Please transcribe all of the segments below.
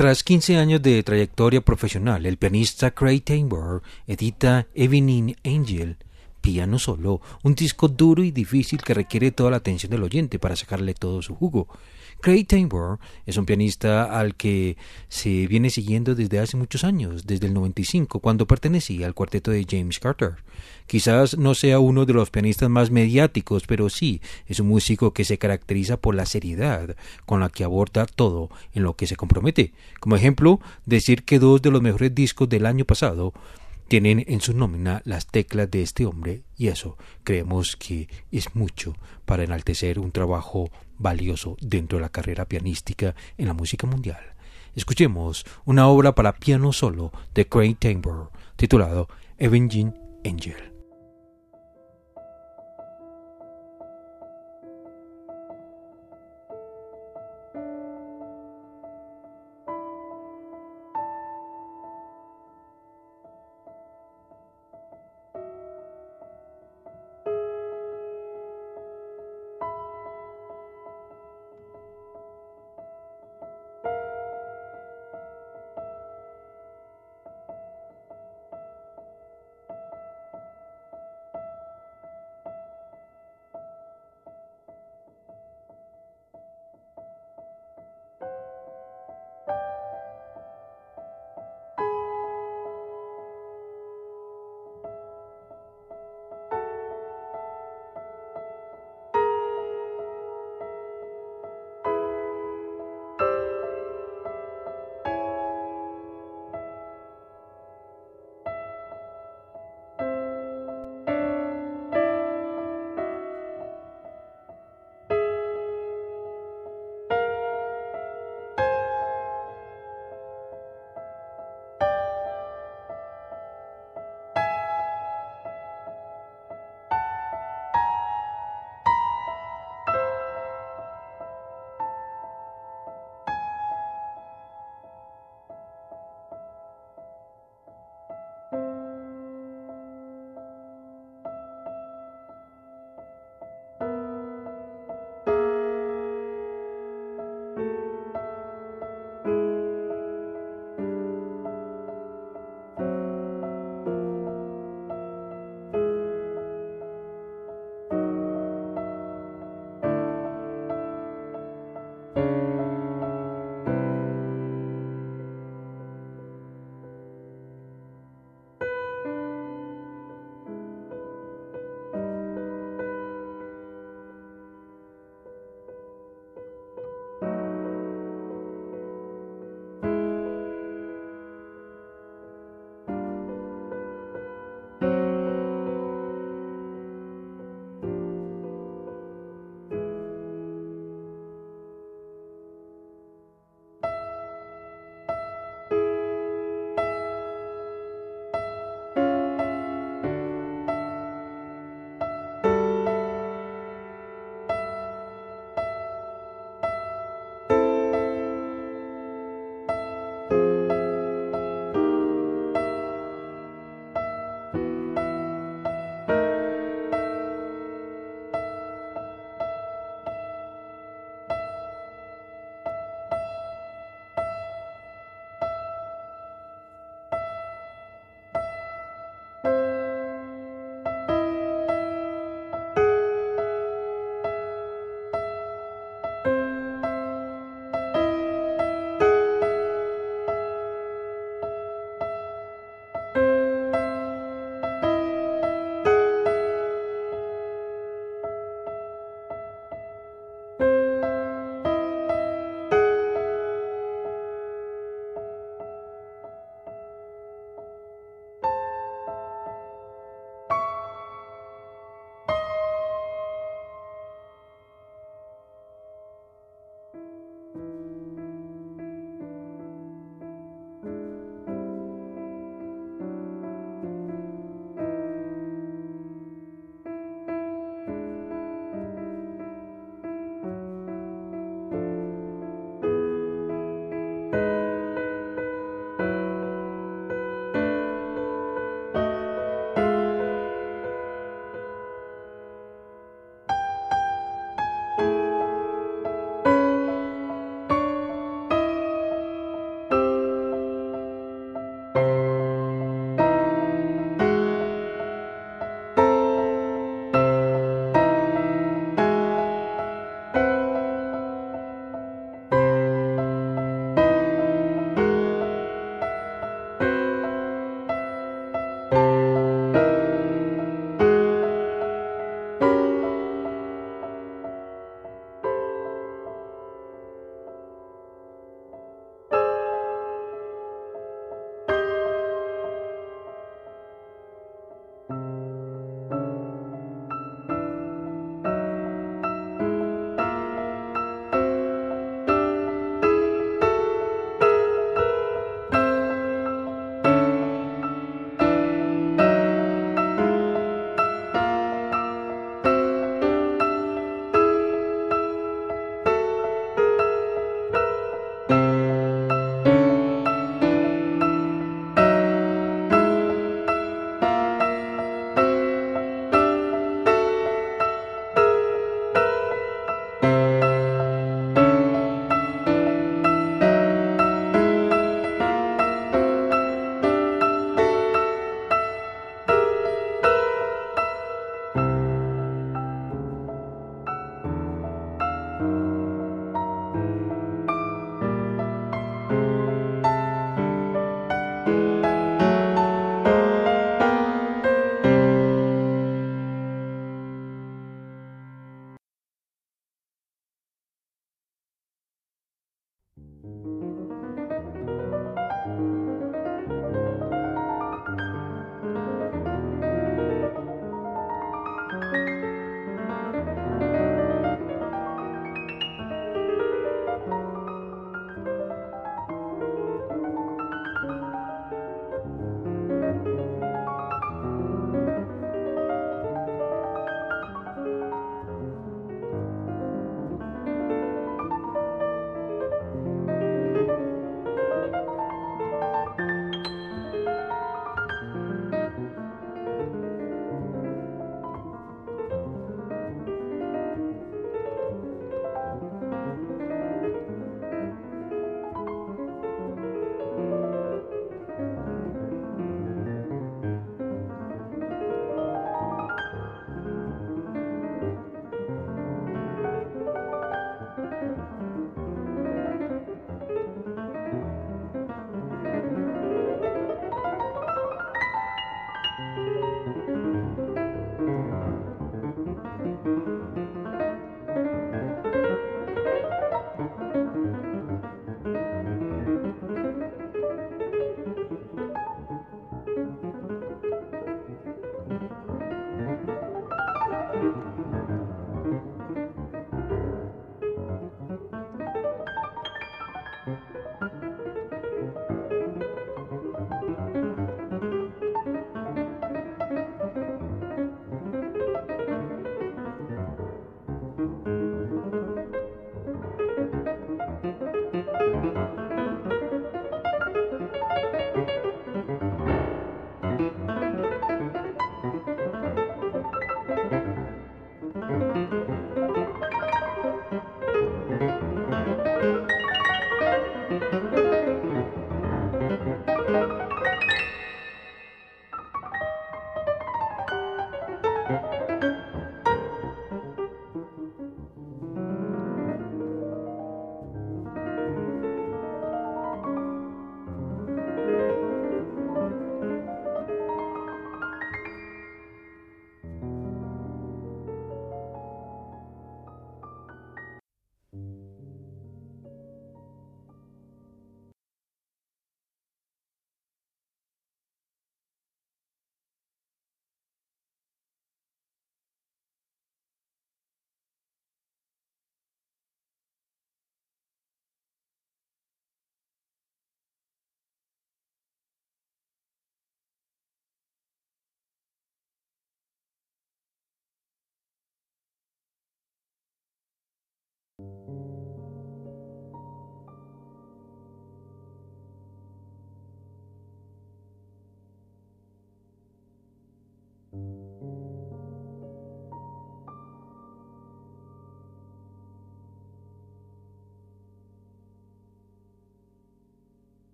Tras 15 años de trayectoria profesional, el pianista Craig Tainberg edita Evening Angel, piano solo, un disco duro y difícil que requiere toda la atención del oyente para sacarle todo su jugo. Craig Tainberg es un pianista al que se viene siguiendo desde hace muchos años, desde el 95, cuando pertenecía al cuarteto de James Carter. Quizás no sea uno de los pianistas más mediáticos, pero sí es un músico que se caracteriza por la seriedad con la que aborda todo en lo que se compromete. Como ejemplo, decir que dos de los mejores discos del año pasado tienen en su nómina las teclas de este hombre y eso creemos que es mucho para enaltecer un trabajo valioso dentro de la carrera pianística en la música mundial. Escuchemos una obra para piano solo de Craig Tainberg titulado Avenging Angel.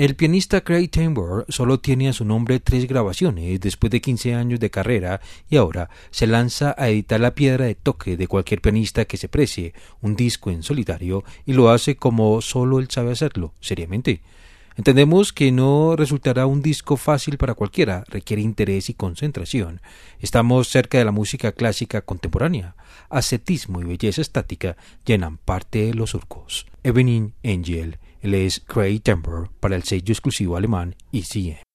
El pianista Craig Tambor solo tiene a su nombre tres grabaciones después de 15 años de carrera y ahora se lanza a editar la piedra de toque de cualquier pianista que se precie un disco en solitario y lo hace como solo él sabe hacerlo, seriamente. Entendemos que no resultará un disco fácil para cualquiera, requiere interés y concentración. Estamos cerca de la música clásica contemporánea. Ascetismo y belleza estática llenan parte de los surcos. Evening Angel él es Craig Temper para el sello exclusivo alemán ECM.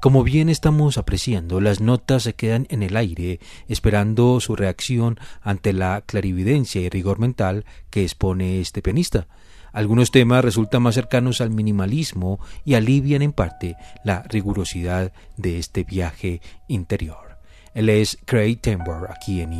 Como bien estamos apreciando, las notas se quedan en el aire, esperando su reacción ante la clarividencia y rigor mental que expone este pianista. Algunos temas resultan más cercanos al minimalismo y alivian en parte la rigurosidad de este viaje interior. Él es Craig Tambor aquí en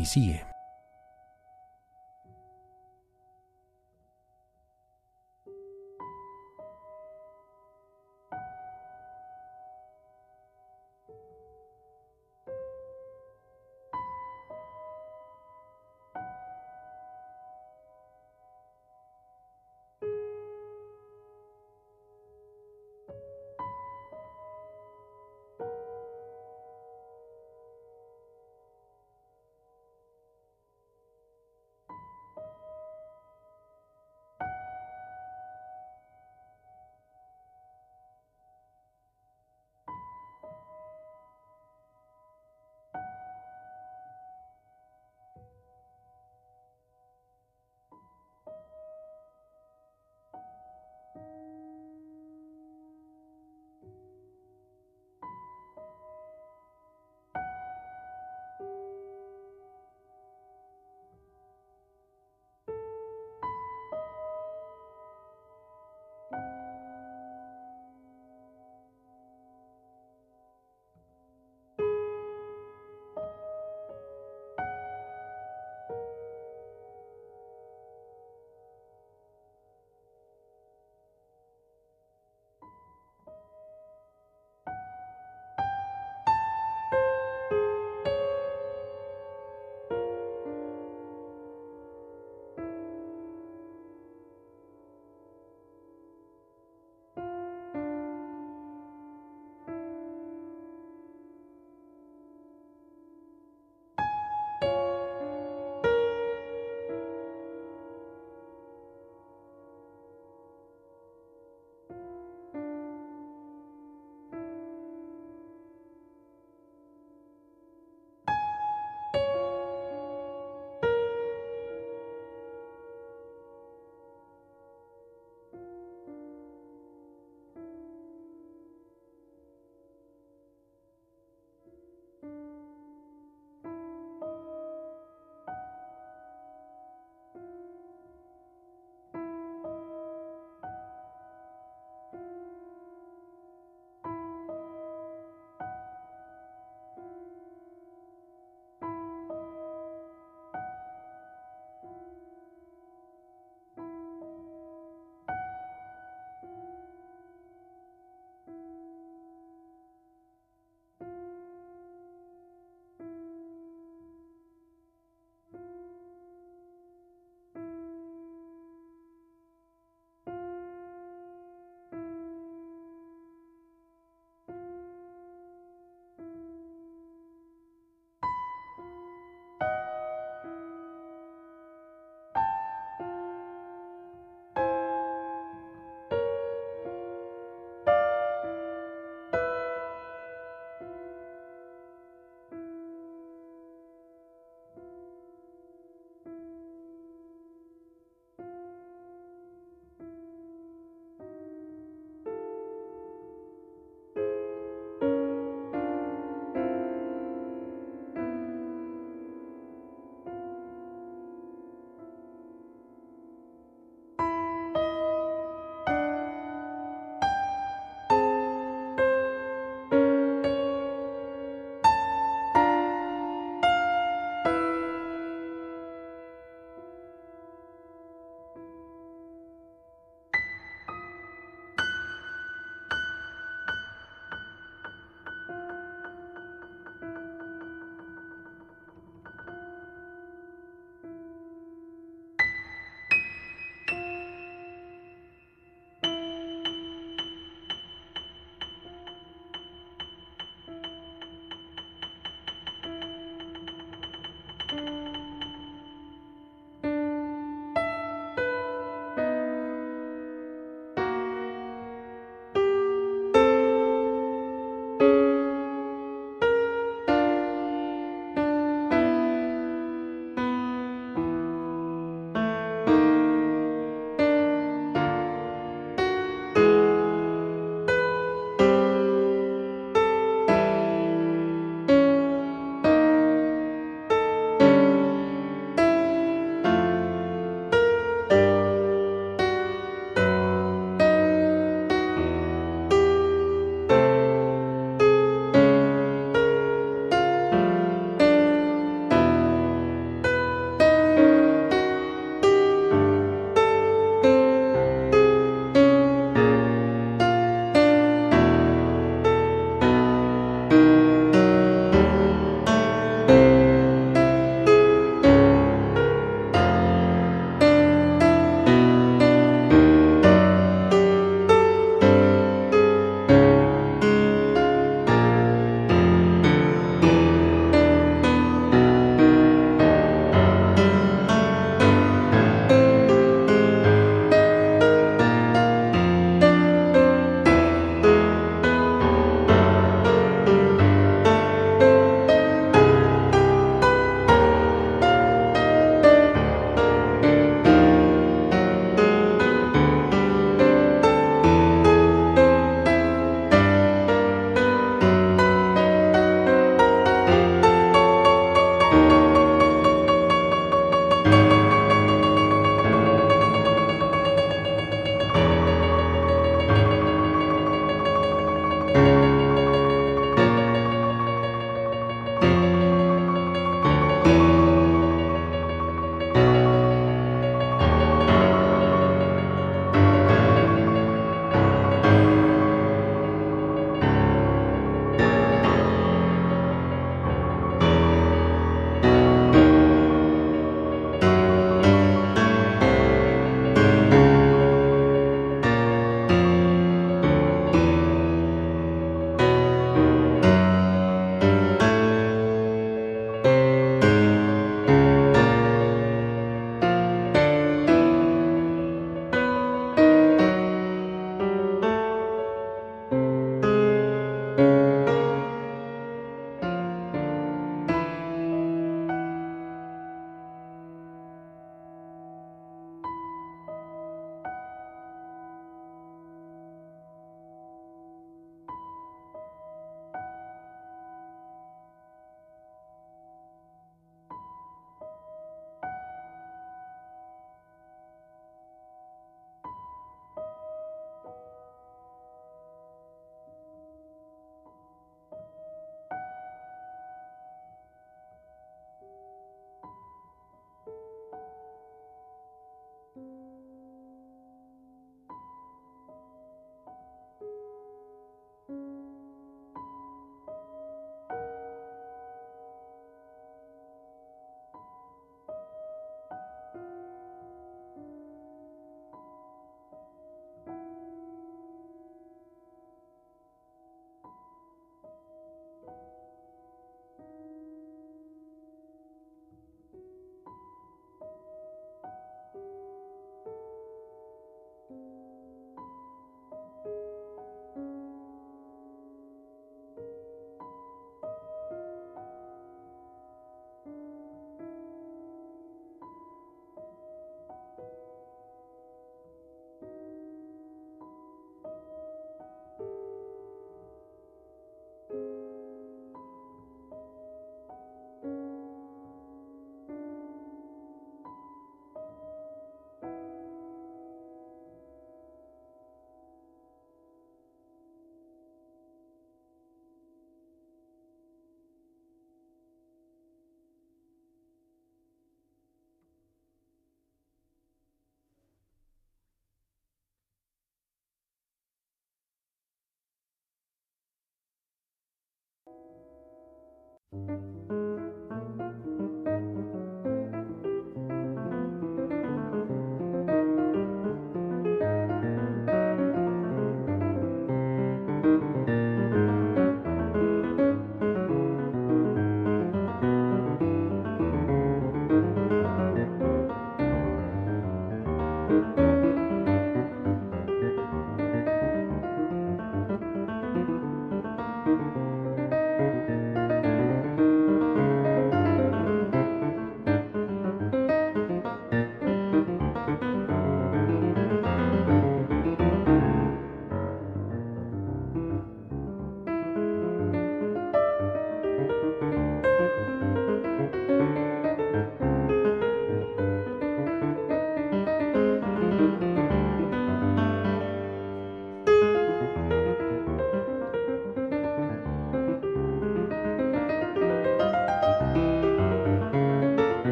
ECM.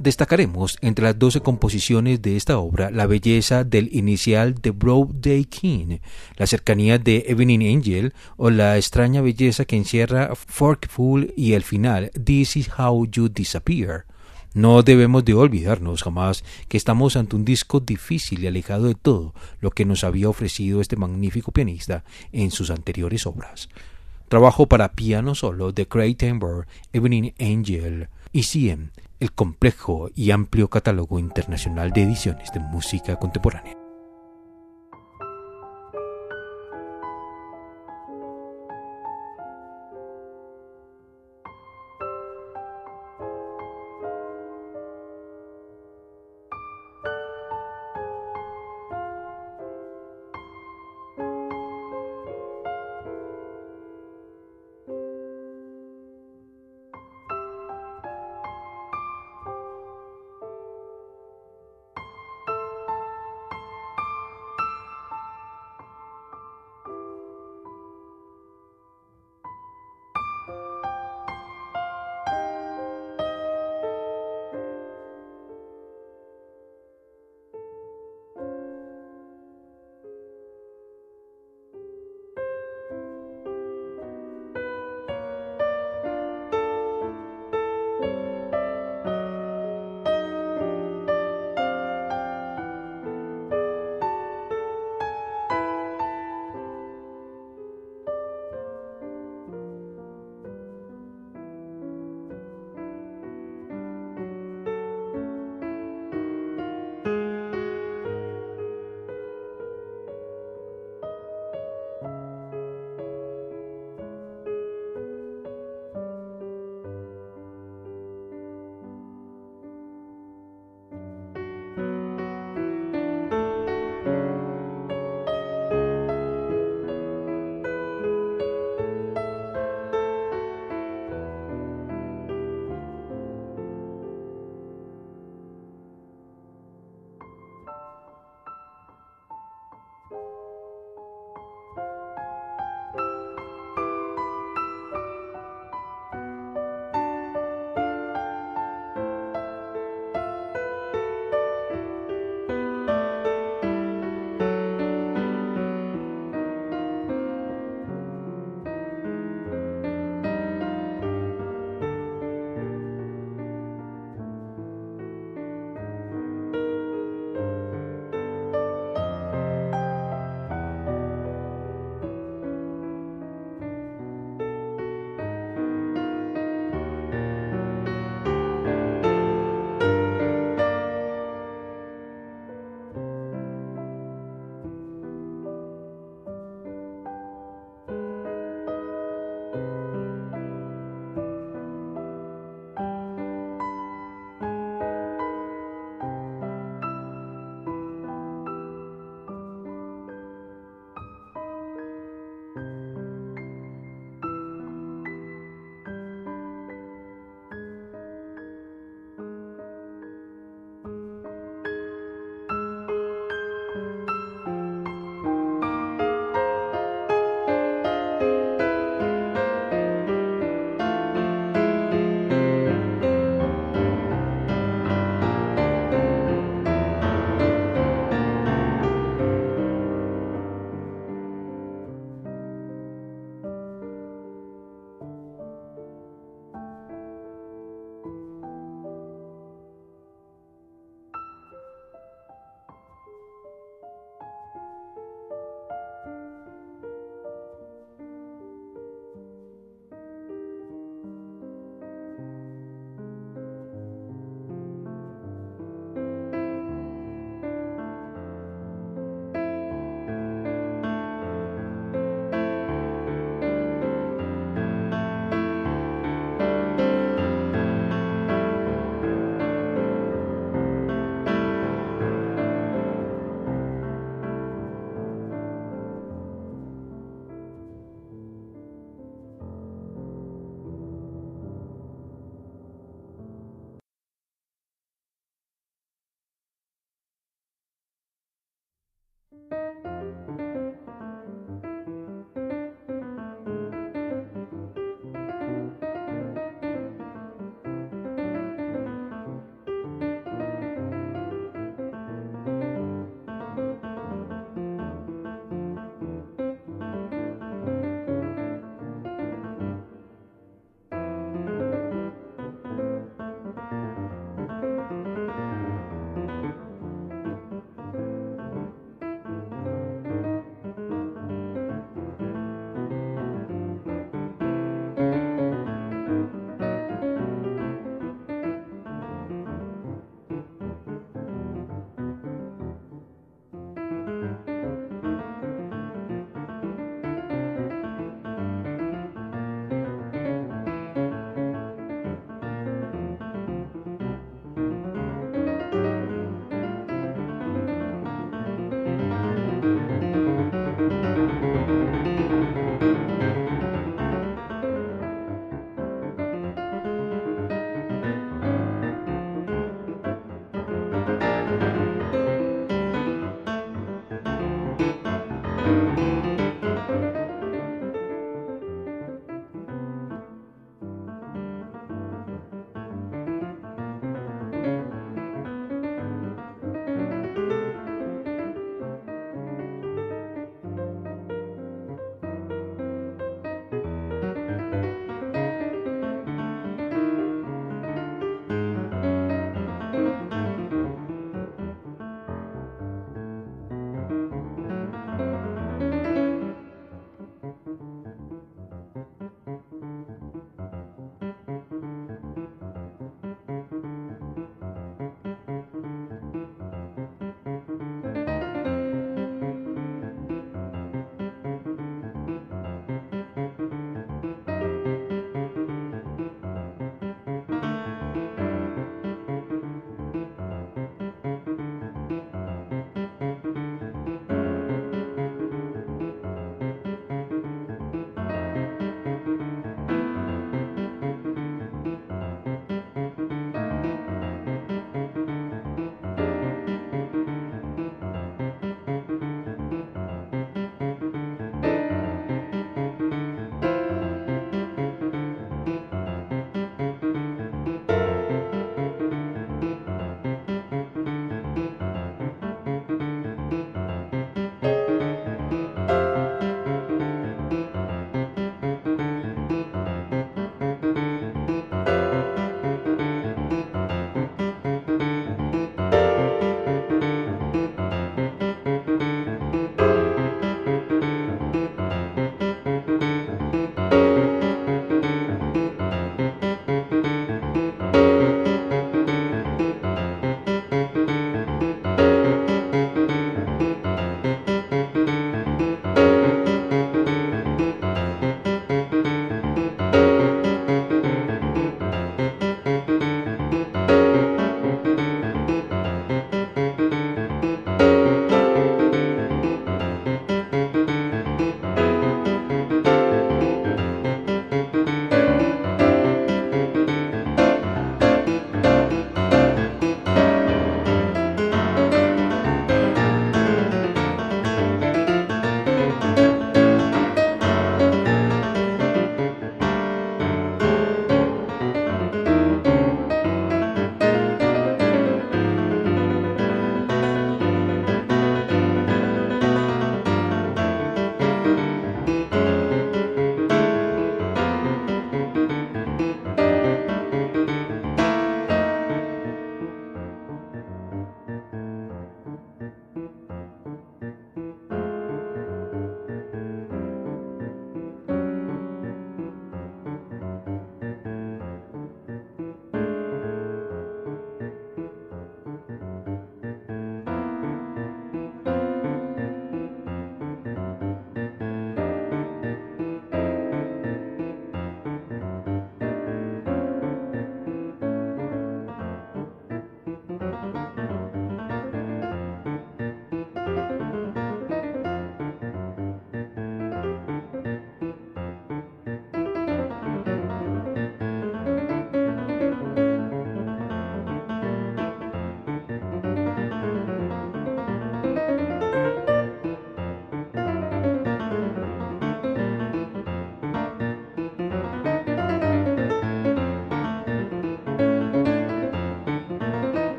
Destacaremos entre las doce composiciones de esta obra la belleza del inicial de Broad Day King, la cercanía de Evening Angel o la extraña belleza que encierra Forkful y el final This is how you disappear. No debemos de olvidarnos jamás que estamos ante un disco difícil y alejado de todo lo que nos había ofrecido este magnífico pianista en sus anteriores obras. Trabajo para piano solo de Craig Timber, Evening Angel, y CM, el complejo y amplio catálogo internacional de ediciones de música contemporánea.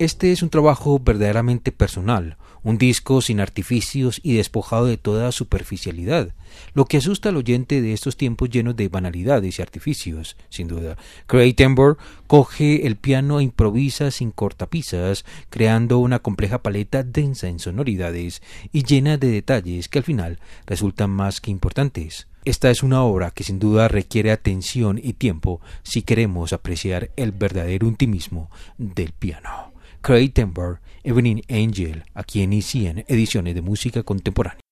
Este es un trabajo verdaderamente personal, un disco sin artificios y despojado de toda superficialidad, lo que asusta al oyente de estos tiempos llenos de banalidades y artificios, sin duda. Craig Timber coge el piano e improvisa sin cortapisas, creando una compleja paleta densa en sonoridades y llena de detalles que al final resultan más que importantes. Esta es una obra que sin duda requiere atención y tiempo si queremos apreciar el verdadero intimismo del piano. Craig Timber, Evening Angel, aquí en ICN Ediciones de Música Contemporánea.